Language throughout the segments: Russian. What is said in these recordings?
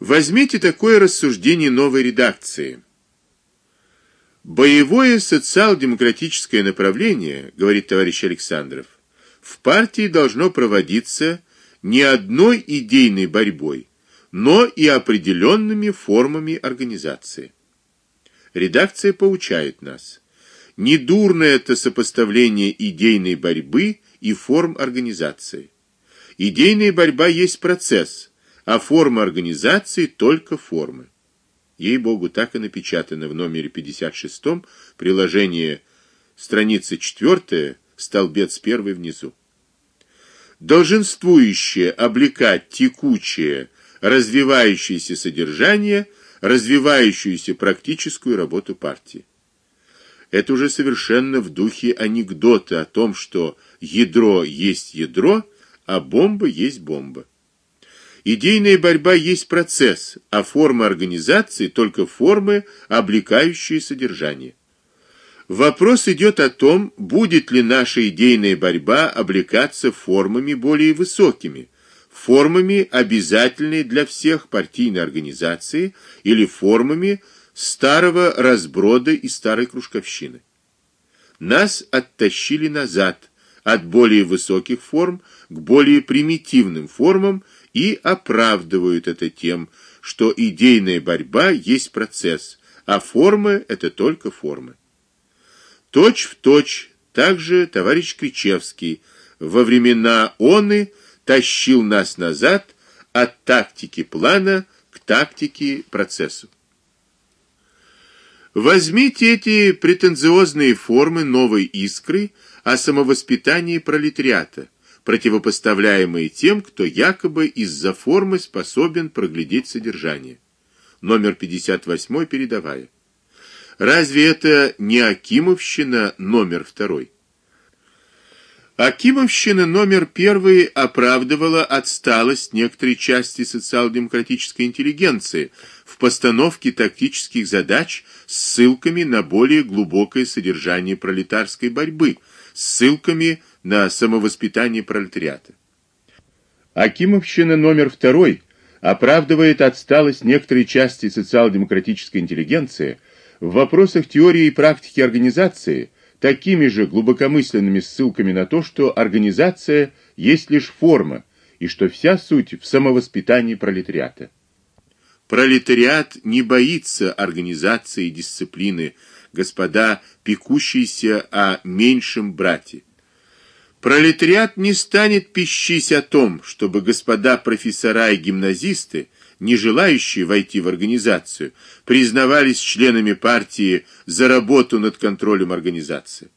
Возьмите такое рассуждение новой редакции. Боевое социал-демократическое направление, говорит товарищ Александров, в партии должно проводиться не одной идейной борьбой, но и определенными формами организации. Редакция поучает нас: недурно это сопоставление идейной борьбы и форм организации. Идейная борьба есть процесс, а форма организации только формы. Ей-богу, так и напечатано в номере 56, приложение страница 4, столбец 1 внизу. Долженствующее облекать текучее, развивающееся содержание, развивающуюся практическую работу партии. Это уже совершенно в духе анекдота о том, что ядро есть ядро, а бомба есть бомба. Идейная борьба есть процесс, а форма организации только формы, облекающие содержание. Вопрос идет о том, будет ли наша идейная борьба облекаться формами более высокими, формами, обязательными для всех партийной организации, или формами старого разброда и старой кружковщины. Нас оттащили назад от более высоких форм к более примитивным формам и оправдывают это тем, что идейная борьба есть процесс, а формы это только формы. Точь в точь также товарищ Кричевский во времена оны тащил нас назад от тактики плана к тактике процессу. Возьмите эти претенциозные формы новой искры о самовоспитании пролетариата противопоставляемые тем, кто якобы из-за формы способен проглядеть содержание. Номер 58 передавая. Разве это не Акимовщина номер второй? Акимовщина номер первый оправдывала отсталость некоторой части социал-демократической интеллигенции в постановке тактических задач с ссылками на более глубокое содержание пролетарской борьбы, ссылками на самовоспитание пролетариата. Акимовщина номер второй оправдывает отсталость некоторой части социал-демократической интеллигенции в вопросах теории и практики организации такими же глубокомысленными ссылками на то, что организация есть лишь форма и что вся суть в самовоспитании пролетариата. Пролетариат не боится организации и дисциплины, господа, пекущиеся о меньшем брате. Пролетариат не станет пищись о том, чтобы господа профессора и гимназисты, не желающие войти в организацию, признавались членами партии за работу над контролем организации.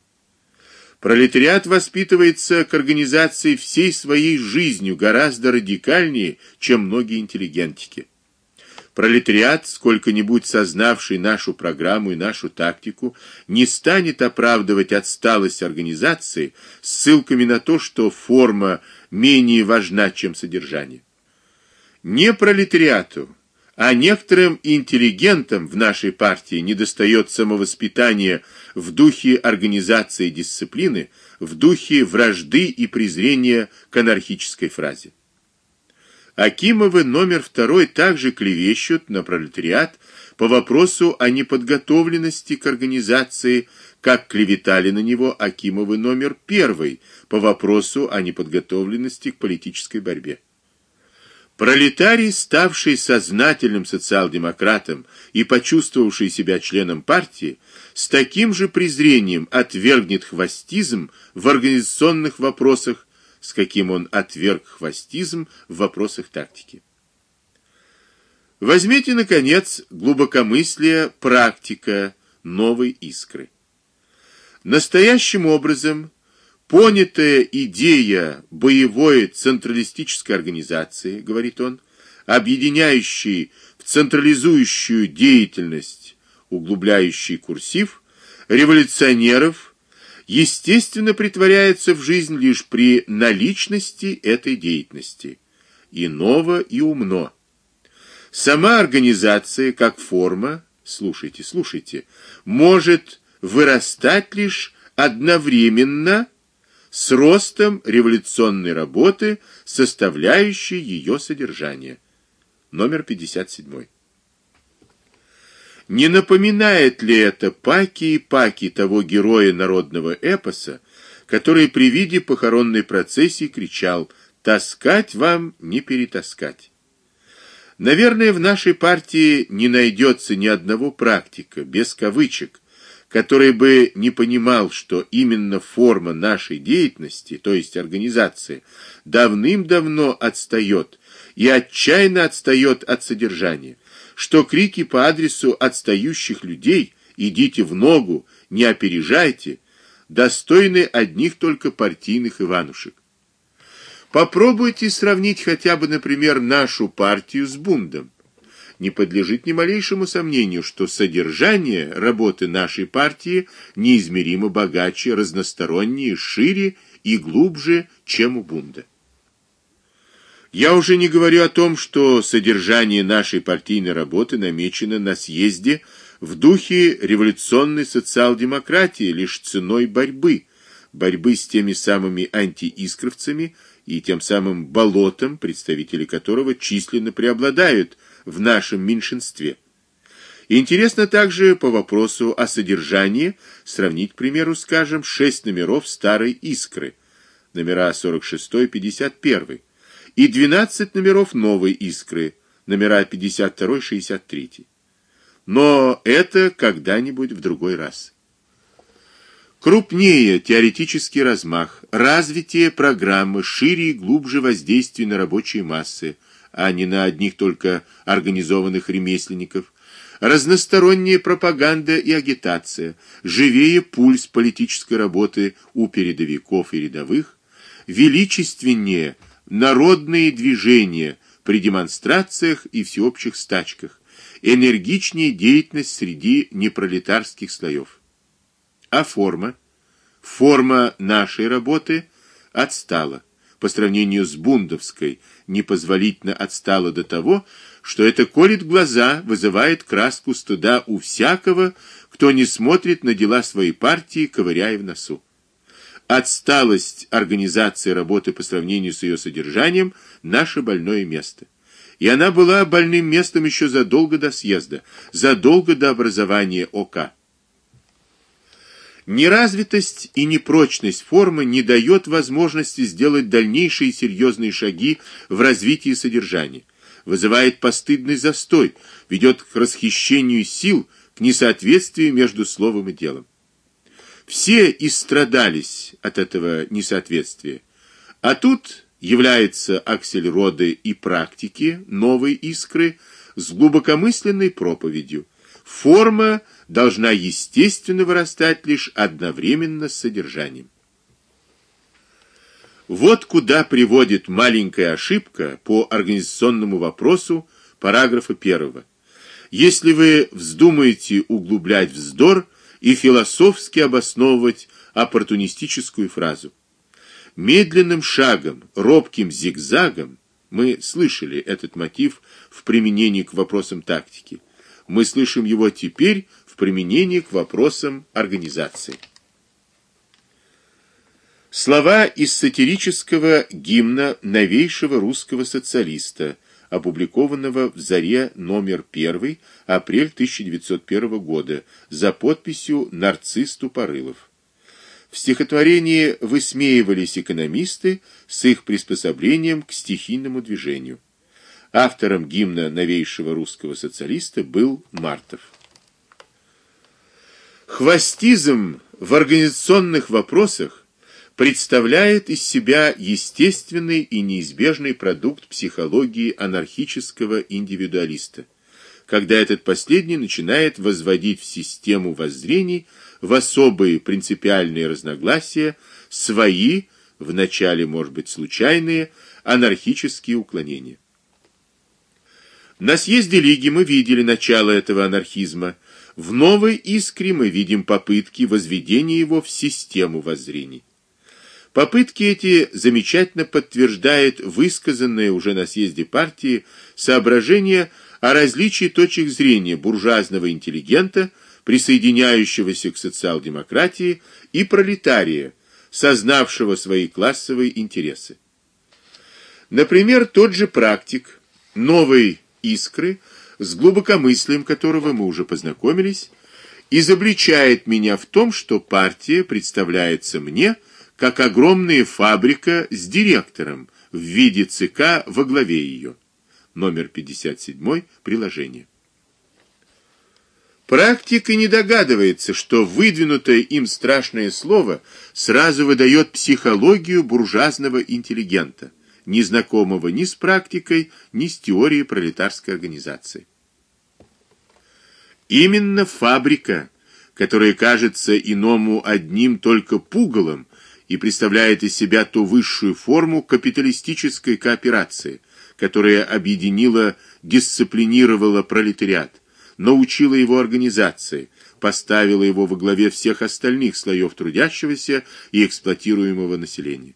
Пролетариат воспитывается к организации всей своей жизнью гораздо радикальнее, чем многие интеллигентики. Пролетариат, сколько-нибудь сознавший нашу программу и нашу тактику, не станет оправдывать отсталость организации ссылками на то, что форма менее важна, чем содержание. Не пролетариату, а некоторым интеллигентам в нашей партии недостает самовоспитания в духе организации дисциплины, в духе вражды и презрения к анархической фразе. Акимовы номер второй также клевещут на пролетариат по вопросу о неподготовленности к организации, как клеветали на него Акимовы номер первый по вопросу о неподготовленности к политической борьбе. Пролетарий, ставший сознательным социал-демократом и почувствовавший себя членом партии, с таким же презрением отвергнет хвостизм в организационных вопросах с каким он отверг хвостизм в вопросах тактики. Возьмите наконец глубокомыслие практика новой искры. Настоящим образом понятая идея боевой централистической организации, говорит он, объединяющей в централизующую деятельность, углубляющий курсив революционеров естественно притворяется в жизнь лишь при наличности этой деятельности. Иного и умно. Сама организация как форма, слушайте, слушайте, может вырастать лишь одновременно с ростом революционной работы, составляющей ее содержание. номер 57. Не напоминает ли это паки и паки того героя народного эпоса, который при виде похоронной процессии кричал: "Таскать вам не перетаскать"? Наверное, в нашей партии не найдется ни одного практика без кавычек, который бы не понимал, что именно форма нашей деятельности, то есть организация, давным-давно отстает и отчаянно отстает от содержания что крики по адресу отстающих людей «идите в ногу, не опережайте» достойны одних только партийных Иванушек. Попробуйте сравнить хотя бы, например, нашу партию с Бундом. Не подлежит ни малейшему сомнению, что содержание работы нашей партии неизмеримо богаче, разностороннее, шире и глубже, чем у Бунда. Я уже не говорю о том, что содержание нашей партийной работы намечено на съезде в духе революционной социал-демократии лишь ценой борьбы, борьбы с теми самыми антиискровцами и тем самым болотом, представители которого численно преобладают в нашем меньшинстве. интересно также по вопросу о содержании сравнить, к примеру, скажем, шесть номеров старой Искры, номера 46-51 и 12 номеров новой Искры, номера 52-63. Но это когда-нибудь в другой раз. Крупнее теоретический размах, развитие программы, шире и глубже воздействие на рабочие массы, а не на одних только организованных ремесленников, разносторонняя пропаганда и агитация, живее пульс политической работы у передовиков и рядовых, величественнее – народные движения при демонстрациях и всеобщих стачках, энергичнее деятельность среди непролетарских слоев. А форма? Форма нашей работы отстала по сравнению с бундовской, непозволительно отстала до того, что это колет глаза, вызывает краску стыда у всякого, кто не смотрит на дела своей партии, ковыряя в носу. Отсталость организации работы по сравнению с ее содержанием наше больное место. И она была больным местом еще задолго до съезда, задолго до образования ОК. Неразвитость и непрочность формы не дает возможности сделать дальнейшие серьезные шаги в развитии содержания, вызывает постыдный застой, ведет к расхищению сил, к несоответствию между словом и делом. Все истрадались от этого несоответствия. А тут является аксель роды и практики новой искры с глубокомысленной проповедью. Форма должна естественно вырастать лишь одновременно с содержанием. Вот куда приводит маленькая ошибка по организационному вопросу параграфа первого. Если вы вздумаете углублять вздор, и философски обосновывать оппортунистическую фразу. Медленным шагом, робким зигзагом мы слышали этот мотив в применении к вопросам тактики. Мы слышим его теперь в применении к вопросам организации. Слова из сатирического гимна новейшего русского социалиста – опубликованного в Заре номер 1, апрель 1901 года, за подписью Нарцисс Тупорылов. В стихотворении высмеивались экономисты с их приспособлением к стихийному движению. Автором гимна новейшего русского социалиста был Мартов. Хвостизм в организационных вопросах представляет из себя естественный и неизбежный продукт психологии анархического индивидуалиста, когда этот последний начинает возводить в систему воззрений в особые принципиальные разногласия свои, вначале, может быть, случайные, анархические уклонения. На съезде Лиги мы видели начало этого анархизма. В новой искре мы видим попытки возведения его в систему воззрений. Попытки эти замечательно подтверждают высказанные уже на съезде партии соображения о различии точек зрения буржуазного интеллигента, присоединяющегося к социал-демократии, и пролетария, сознавшего свои классовые интересы. Например, тот же практик, новый Искры, с глубокомыслием которого мы уже познакомились, изобличает меня в том, что партия представляется мне как огромная фабрика с директором в виде ЦК во главе ее. Номер 57, приложение. Практик и не догадывается, что выдвинутое им страшное слово сразу выдает психологию буржуазного интеллигента, не знакомого ни с практикой, ни с теорией пролетарской организации. Именно фабрика, которая кажется иному одним только пугалом и представляет из себя ту высшую форму капиталистической кооперации, которая объединила, дисциплинировала пролетариат, научила его организации, поставила его во главе всех остальных слоев трудящегося и эксплуатируемого населения.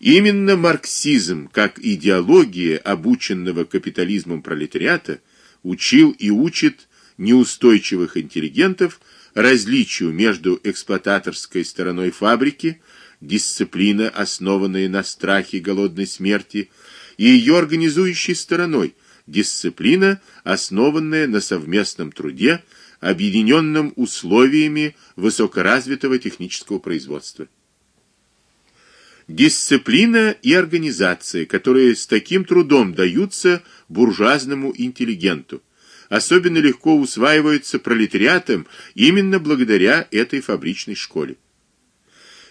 Именно марксизм, как идеология обученного капитализмом пролетариата, учил и учит неустойчивых интеллигентов различию между эксплуататорской стороной фабрики, дисциплина, основанная на страхе голодной смерти, и ее организующей стороной – дисциплина, основанная на совместном труде, объединенном условиями высокоразвитого технического производства. Дисциплина и организация, которые с таким трудом даются буржуазному интеллигенту, особенно легко усваиваются пролетариатом именно благодаря этой фабричной школе.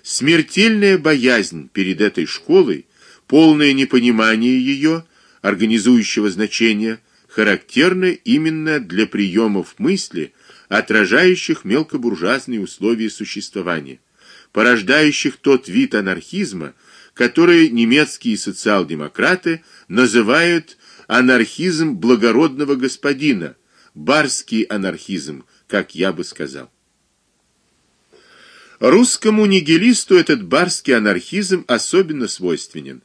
Смертельная боязнь перед этой школой, полное непонимание ее – организующего значения характерны именно для приемов мысли, отражающих мелкобуржуазные условия существования, порождающих тот вид анархизма, который немецкие социал-демократы называют анархизм благородного господина, барский анархизм, как я бы сказал. Русскому нигилисту этот барский анархизм особенно свойственен.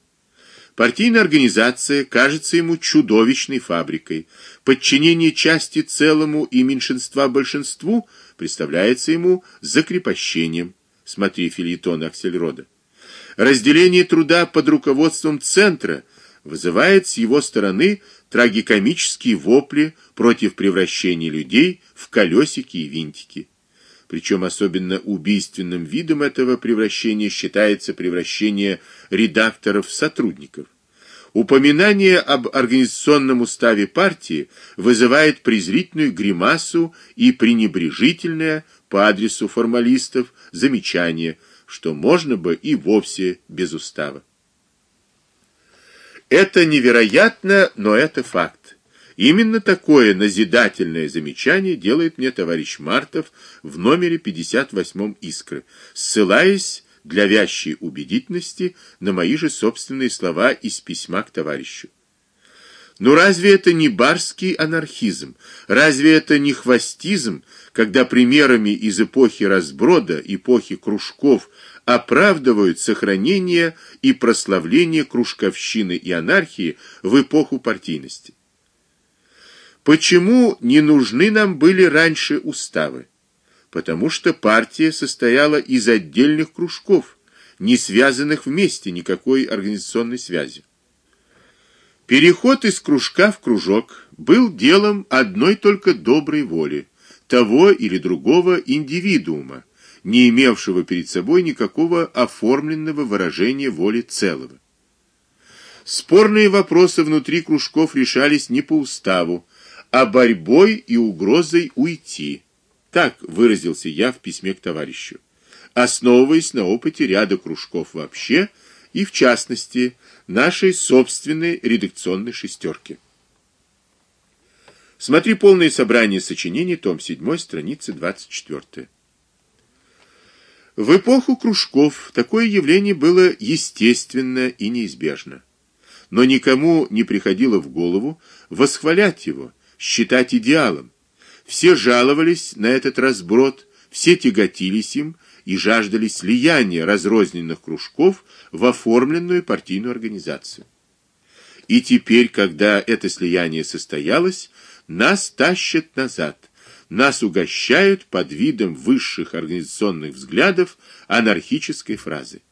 Партийная организация кажется ему чудовищной фабрикой. Подчинение части целому и меньшинства большинству представляется ему закрепощением. Смотри филитон Аксельрода. Разделение труда под руководством центра вызывает с его стороны трагикомические вопли против превращения людей в колесики и винтики. Причем особенно убийственным видом этого превращения считается превращение редакторов в сотрудников. Упоминание об организационном уставе партии вызывает презрительную гримасу и пренебрежительное по адресу формалистов замечание, что можно бы и вовсе без устава. Это невероятно, но это факт. Именно такое назидательное замечание делает мне товарищ Мартов в номере 58 Искры, ссылаясь для вящей убедительности на мои же собственные слова из письма к товарищу. Но разве это не барский анархизм? Разве это не хвостизм, когда примерами из эпохи разброда, эпохи кружков оправдывают сохранение и прославление кружковщины и анархии в эпоху партийности? Почему не нужны нам были раньше уставы? Потому что партия состояла из отдельных кружков, не связанных вместе никакой организационной связью. Переход из кружка в кружок был делом одной только доброй воли того или другого индивидуума, не имевшего перед собой никакого оформленного выражения воли целого. Спорные вопросы внутри кружков решались не по уставу, а борьбой и угрозой уйти. Так выразился я в письме к товарищу, основываясь на опыте ряда кружков вообще и в частности нашей собственной редакционной шестерки. Смотри полное собрание сочинений, том 7, страница 24. В эпоху кружков такое явление было естественно и неизбежно. Но никому не приходило в голову восхвалять его считать идеалом. Все жаловались на этот разброд, все тяготились им и жаждали слияния разрозненных кружков в оформленную партийную организацию. И теперь, когда это слияние состоялось, нас тащат назад. Нас угощают под видом высших организационных взглядов анархической фразы.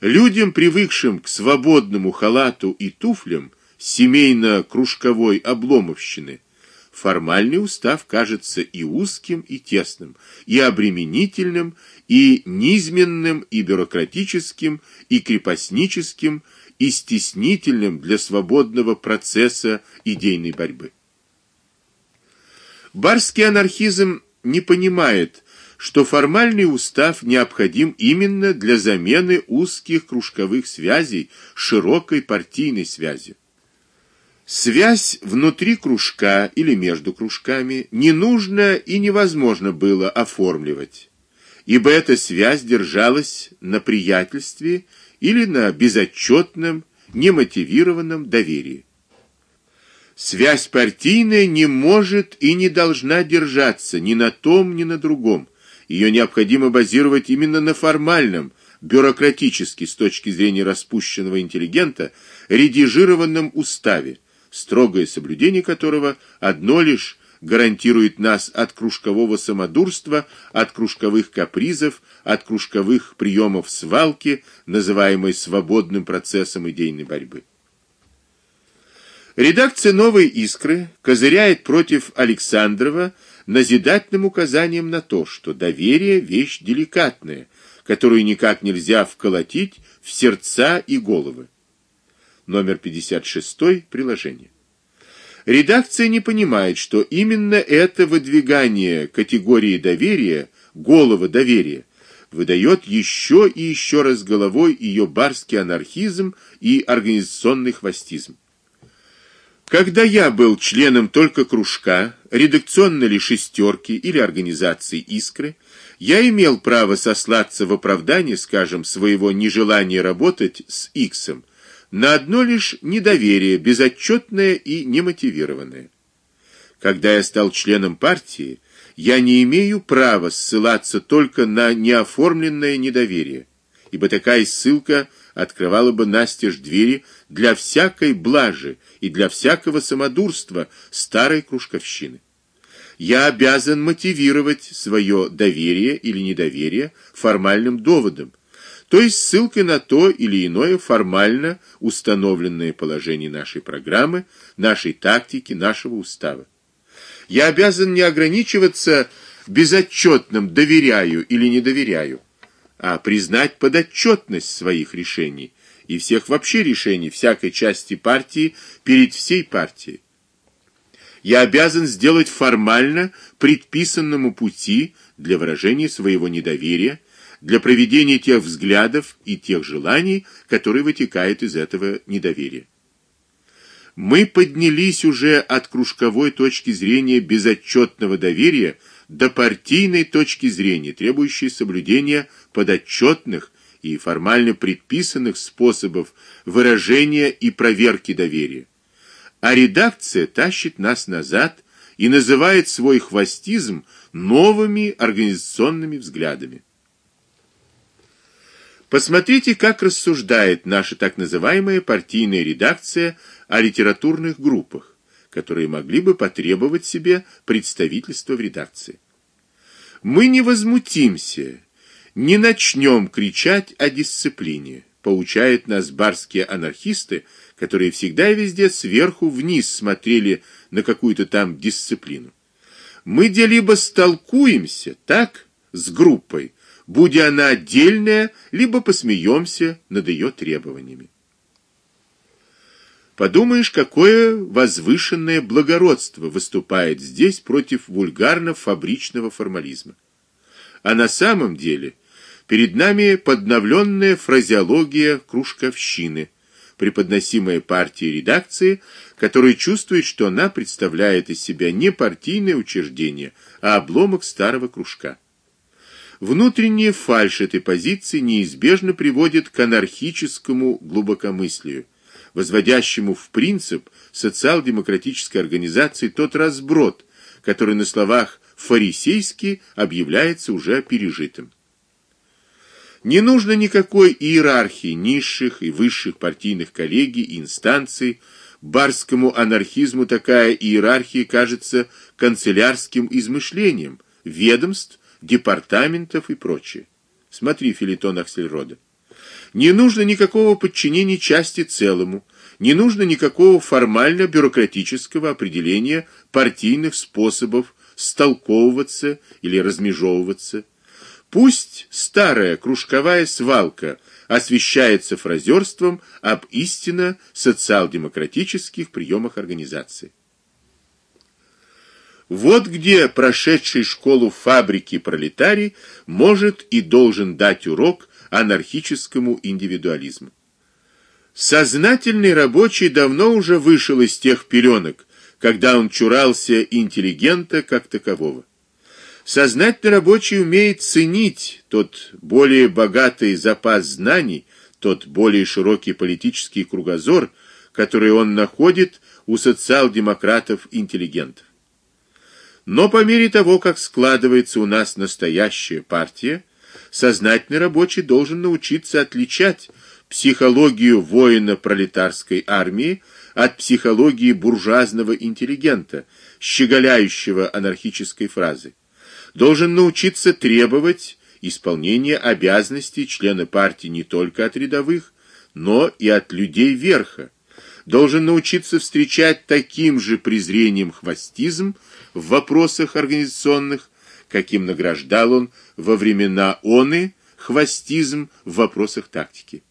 Людям, привыкшим к свободному халату и туфлям, семейно-кружковой обломовщины, формальный устав кажется и узким, и тесным, и обременительным, и низменным, и бюрократическим, и крепостническим, и стеснительным для свободного процесса идейной борьбы. Барский анархизм не понимает, что формальный устав необходим именно для замены узких кружковых связей широкой партийной связью. Связь внутри кружка или между кружками не нужно и невозможно было оформливать, ибо эта связь держалась на приятельстве или на безотчетном, немотивированном доверии. Связь партийная не может и не должна держаться ни на том, ни на другом, ее необходимо базировать именно на формальном, бюрократически с точки зрения распущенного интеллигента, редижированном уставе, строгое соблюдение которого одно лишь гарантирует нас от кружкового самодурства, от кружковых капризов, от кружковых приемов свалки, называемой свободным процессом идейной борьбы. Редакция Новой Искры козыряет против Александрова назидательным указанием на то, что доверие вещь деликатная, которую никак нельзя вколотить в сердца и головы. Номер 56 приложение. Редакция не понимает, что именно это выдвигание категории доверия, голого доверия, выдает еще и еще раз головой ее барский анархизм и организационный хвостизм. Когда я был членом только кружка, редакционной ли шестерки или организации Искры, я имел право сослаться в оправдании, скажем, своего нежелания работать с Иксом на одно лишь недоверие, безотчетное и немотивированное. Когда я стал членом партии, я не имею права ссылаться только на неоформленное недоверие, ибо такая ссылка открывала бы настежь двери для всякой блажи и для всякого самодурства старой кружковщины. Я обязан мотивировать свое доверие или недоверие формальным доводом, то есть ссылкой на то или иное формально установленное положение нашей программы, нашей тактики, нашего устава. Я обязан не ограничиваться безотчетным доверяю или не доверяю, а признать подотчетность своих решений и всех вообще решений всякой части партии перед всей партией. Я обязан сделать формально предписанному пути для выражения своего недоверия, для проведения тех взглядов и тех желаний, которые вытекают из этого недоверия. Мы поднялись уже от кружковой точки зрения безотчетного доверия до партийной точки зрения, требующей соблюдения подотчетных и формально предписанных способов выражения и проверки доверия. А редакция тащит нас назад и называет свой хвостизм новыми организационными взглядами. Посмотрите, как рассуждает наша так называемая партийная редакция о литературных группах, которые могли бы потребовать себе представительства в редакции. Мы не возмутимся не начнем кричать о дисциплине, поучают нас барские анархисты, которые всегда и везде сверху вниз смотрели на какую-то там дисциплину. Мы где либо столкуемся, так, с группой, будь она отдельная, либо посмеемся над ее требованиями. Подумаешь, какое возвышенное благородство выступает здесь против вульгарно-фабричного формализма. А на самом деле Перед нами подновленная фразеология кружковщины, преподносимая партией редакции, которая чувствует, что она представляет из себя не партийное учреждение, а обломок старого кружка. Внутренняя фальшь этой позиции неизбежно приводит к анархическому глубокомыслию, возводящему в принцип социал-демократической организации тот разброд, который на словах фарисейский объявляется уже пережитым. Не нужно никакой иерархии низших и высших партийных коллегий и инстанций. Барскому анархизму такая иерархия кажется канцелярским измышлением ведомств, департаментов и прочее. Смотри филитон Аксельрода. Не нужно никакого подчинения части целому, Не нужно никакого формально-бюрократического определения партийных способов столковываться или размежевываться. Пусть старая кружковая свалка освещается фразерством об истинно социал-демократических приемах организации. Вот где прошедший школу фабрики пролетарий может и должен дать урок анархическому индивидуализму. Сознательный рабочий давно уже вышел из тех пеленок, когда он чурался интеллигента как такового. Сознательный рабочий умеет ценить тот более богатый запас знаний, тот более широкий политический кругозор, который он находит у социал-демократов-интеллигентов. Но по мере того, как складывается у нас настоящая партия, сознательный рабочий должен научиться отличать психологию воина пролетарской армии от психологии буржуазного интеллигента, щеголяющего анархической фразой. Должен научиться требовать исполнения обязанностей члена партии не только от рядовых, но и от людей верха. Должен научиться встречать таким же презрением хвостизм, в вопросах организационных, каким награждал он во времена оны хвостизм в вопросах тактики.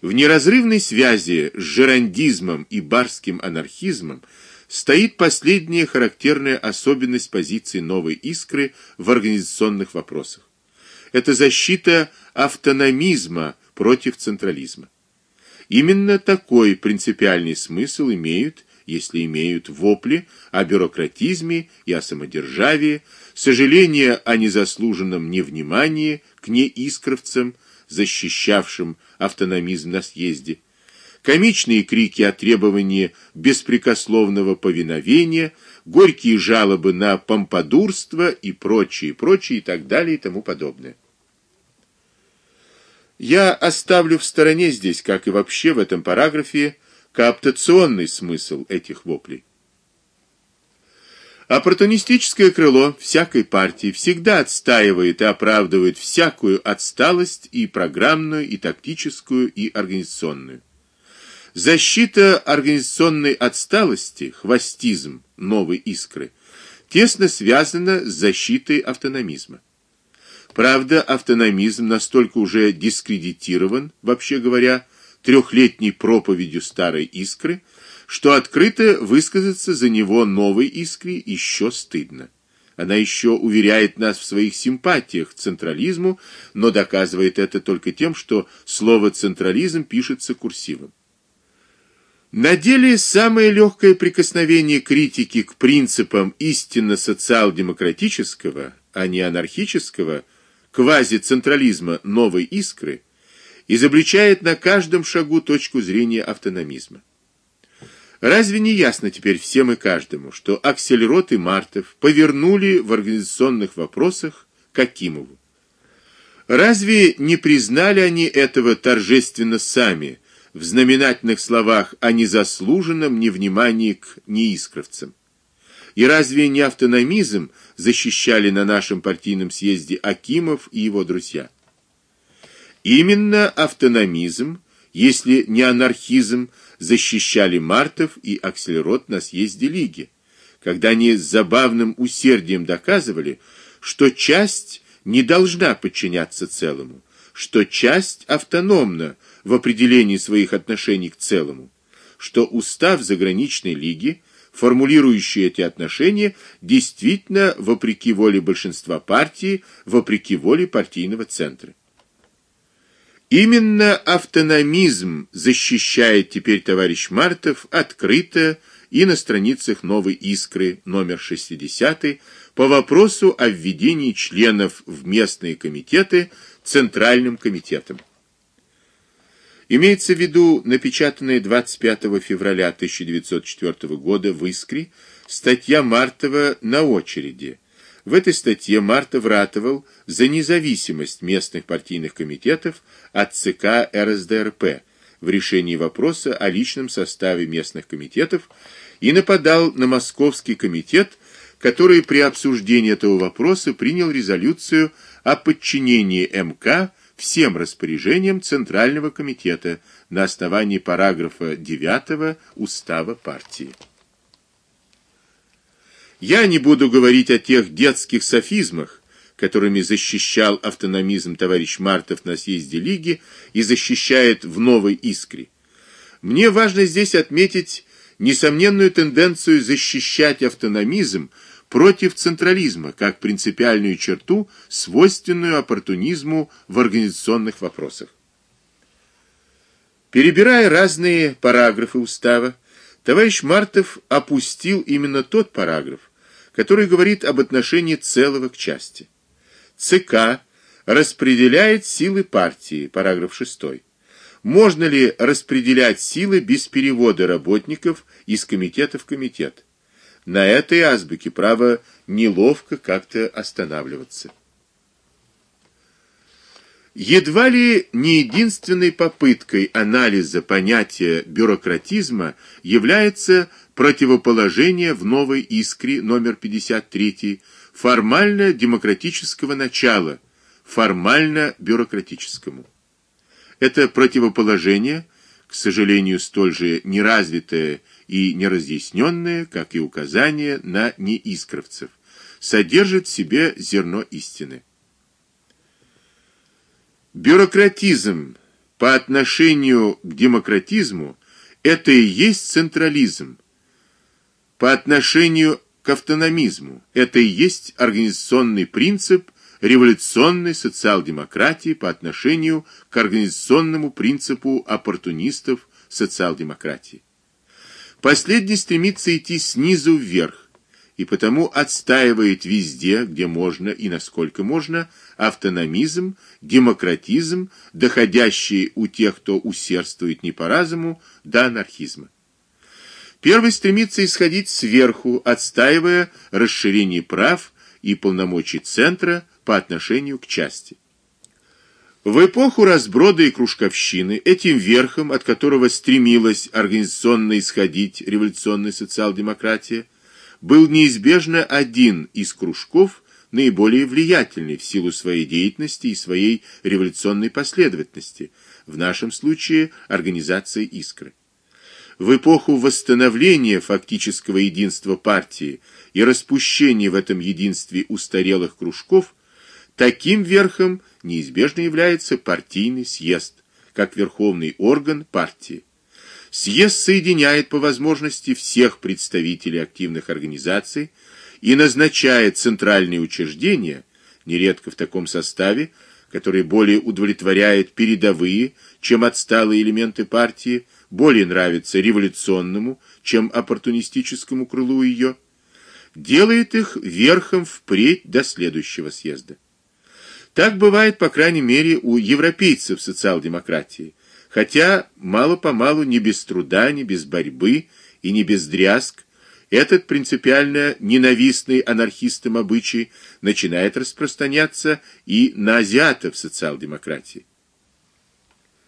В неразрывной связи с жерандизмом и барским анархизмом стоит последняя характерная особенность позиции новой искры в организационных вопросах. Это защита автономизма против централизма. Именно такой принципиальный смысл имеют если имеют вопли о бюрократизме и о самодержавии, сожаление о незаслуженном невнимании к неискровцам, защищавшим автономизм на съезде, комичные крики о требовании беспрекословного повиновения, горькие жалобы на помпадурство и прочее, прочее и так далее и тому подобное. Я оставлю в стороне здесь, как и вообще в этом параграфе, кооптационный смысл этих воплей. Оппортунистическое крыло всякой партии всегда отстаивает и оправдывает всякую отсталость и программную, и тактическую, и организационную. Защита организационной отсталости, хвостизм новой искры, тесно связана с защитой автономизма. Правда, автономизм настолько уже дискредитирован, вообще говоря, трехлетней проповедью старой искры, что открыто высказаться за него новой искре еще стыдно. Она еще уверяет нас в своих симпатиях к централизму, но доказывает это только тем, что слово централизм пишется курсивом. На деле самое легкое прикосновение критики к принципам истинно социал-демократического, а не анархического квазицентрализма новой искры изобличает на каждом шагу точку зрения автономизма. Разве не ясно теперь всем и каждому, что Аксельрот и Мартов повернули в организационных вопросах к Акимову? Разве не признали они этого торжественно сами в знаменательных словах о незаслуженном невнимании к неискровцам? И разве не автономизм защищали на нашем партийном съезде Акимов и его друзья? Именно автономизм, если не анархизм, защищали Мартов и Аксельрот на съезде Лиги, когда они с забавным усердием доказывали, что часть не должна подчиняться целому, что часть автономна в определении своих отношений к целому, что устав заграничной лиги, формулирующий эти отношения, действительно вопреки воле большинства партии, вопреки воле партийного центра. Именно автономизм защищает теперь товарищ Мартов открыто и на страницах Новой Искры номер 60 по вопросу о введении членов в местные комитеты Центральным комитетом. Имеется в виду напечатанная 25 февраля 1904 года в Искре статья Мартова на очереди в этой статье Марта вратовал за независимость местных партийных комитетов от ЦК РСДРП в решении вопроса о личном составе местных комитетов и нападал на Московский комитет, который при обсуждении этого вопроса принял резолюцию о подчинении МК всем распоряжениям Центрального комитета, на основании параграфа 9 Устава партии. Я не буду говорить о тех детских софизмах, которыми защищал автономизм товарищ Мартов на съезде Лиги и защищает в Новой Искре. Мне важно здесь отметить несомненную тенденцию защищать автономизм против централизма как принципиальную черту, свойственную оппортунизму в организационных вопросах. Перебирая разные параграфы устава, товарищ Мартов опустил именно тот параграф, который говорит об отношении целого к части. ЦК распределяет силы партии, параграф 6. Можно ли распределять силы без перевода работников из комитета в комитет? На этой азбуке право неловко как-то останавливаться. Едва ли не единственной попыткой анализа понятия бюрократизма является противоположение в новой искре номер 53 формально демократического начала формально бюрократическому. Это противоположение, к сожалению, столь же неразвитое и неразъясненное, как и указание на неискровцев, содержит в себе зерно истины. Бюрократизм по отношению к демократизму это и есть централизм. По отношению к автономизму это и есть организационный принцип революционной социал-демократии по отношению к организационному принципу оппортунистов социал-демократии. Последний стремится идти снизу вверх, и потому отстаивает везде, где можно и насколько можно, автономизм, демократизм, доходящий у тех, кто усердствует не по разуму, до анархизма. Первый стремится исходить сверху, отстаивая расширение прав и полномочий центра по отношению к части. В эпоху разброда и кружковщины этим верхом, от которого стремилась организационно исходить революционная социал-демократия, был неизбежно один из кружков, наиболее влиятельный в силу своей деятельности и своей революционной последовательности, в нашем случае организация Искры. В эпоху восстановления фактического единства партии и распущения в этом единстве устарелых кружков, таким верхом неизбежно является партийный съезд, как верховный орган партии. Съезд соединяет по возможности всех представителей активных организаций и назначает центральные учреждения, нередко в таком составе, который более удовлетворяет передовые, чем отсталые элементы партии, более нравится революционному, чем оппортунистическому крылу ее, делает их верхом впредь до следующего съезда. Так бывает, по крайней мере, у европейцев социал-демократии, Хотя мало-помалу, не без труда, не без борьбы и не без дрязг, этот принципиально ненавистный анархистам обычай начинает распространяться и на азиатов социал-демократии.